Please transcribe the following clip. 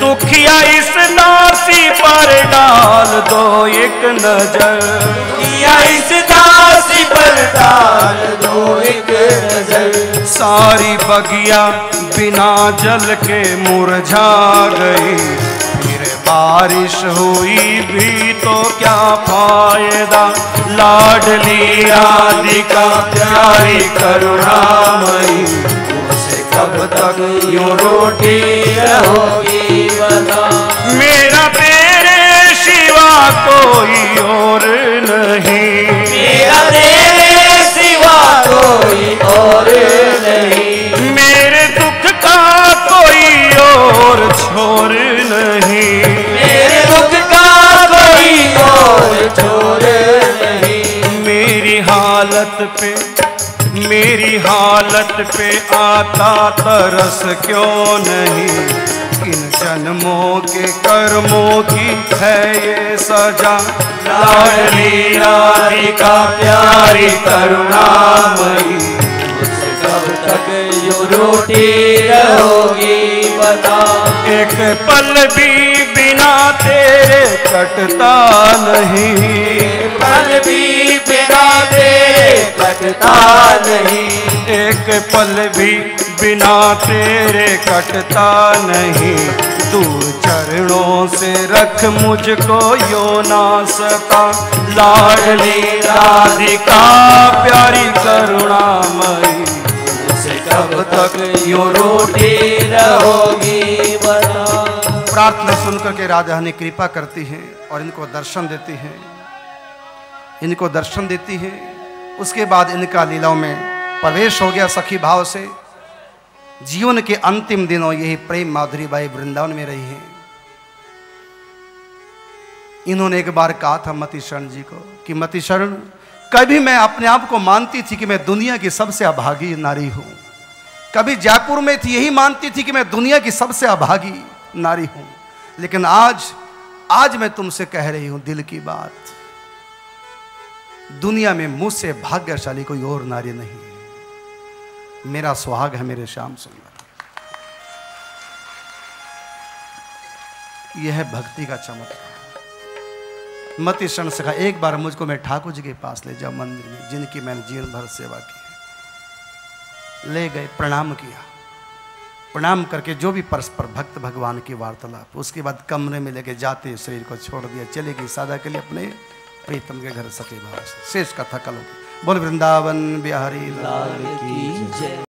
दुखिया इस दासी पर डाल दो एक नज़र। या इस दासी पर डाल दो एक नज़र। सारी बगिया बिना जल के मुरझा गई। फिर बारिश हुई भी तो क्या फ़ायदा? लाडली राधिका प्यारी करुणामयी कब तक यूँ रोटी रहोगी बता। मेरा तेरे सिवा कोई और नहीं। मेरा तेरे सिवा कोई और नहीं। मेरे दुख का कोई और छोर नहीं। मेरे दुख का कोई और छोर नहीं। मेरी हालत पे मेरी हालत पे आता तरस क्यों नहीं? इन जन्मों के कर्मों की है ये सजा? लाडली राधिका प्यारी करुणामयी। कब तक यूँ रोटी रहोगी बता? एक पल भी बिना तेरे कटता नहीं। कटता नहीं। एक पल भी बिना तेरे कटता नहीं। तू चरणों से रख मुझको यो ना सका। लाडली राधिका प्यारी करुणामयी। मुझसे कब तक यूँ रोटी रहोगी बता प्रार्थना सुनकर के राजा ने कृपा करती हैं और इनको दर्शन देती हैं। इनको दर्शन देती है। उसके बाद इनका लीलाओं में प्रवेश हो गया सखी भाव से। जीवन के अंतिम दिनों यही प्रेम माधुरी बाई वृंदावन में रही हैं। इन्होंने एक बार कहा था मति शरण जी को कि मति शरण कभी मैं अपने आप को मानती थी कि मैं दुनिया की सबसे अभागी नारी हूँ। कभी जयपुर में थी, यही मानती थी कि मैं दुनिया की सबसे अभागी नारी हूँ। लेकिन आज आज मैं तुमसे कह रही हूँ दिल की बात। दुनिया में मुझसे भाग्यशाली कोई और नारी नहीं है। मेरा सुहाग है मेरे श्याम सुंदर। यह है भक्ति का चमत्कार मति क्षण सखा एक बार मुझको मैं ठाकुर जी के पास ले जाओ मंदिर में, जिनकी मैंने जीवन भर सेवा की। ले गए, प्रणाम किया। प्रणाम करके जो भी परस्पर भक्त भगवान की वार्तालाप, उसके बाद कमरे में लेके जाते, शरीर को छोड़ दिया, चले गई सादा के लिए अपने प्रीतम के घर सके बाबा शेष कथा कल बोल वृंदावन बिहारी लाल की जय।